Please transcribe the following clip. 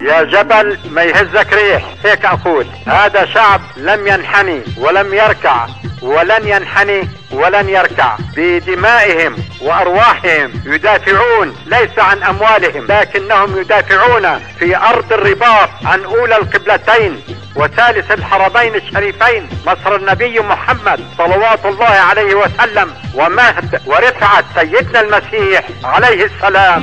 يا جبل ما يهزك ريح. هيك أقول هذا شعب لم ينحني ولم يركع ولن ينحني ولن يركع. بدمائهم وأرواحهم يدافعون ليس عن أموالهم لكنهم يدافعون في أرض الرباط عن أولى القبلتين وثالث الحرمين الشريفين مصر النبي محمد صلوات الله عليه وسلم ومهد ورفعة سيدنا المسيح عليه السلام.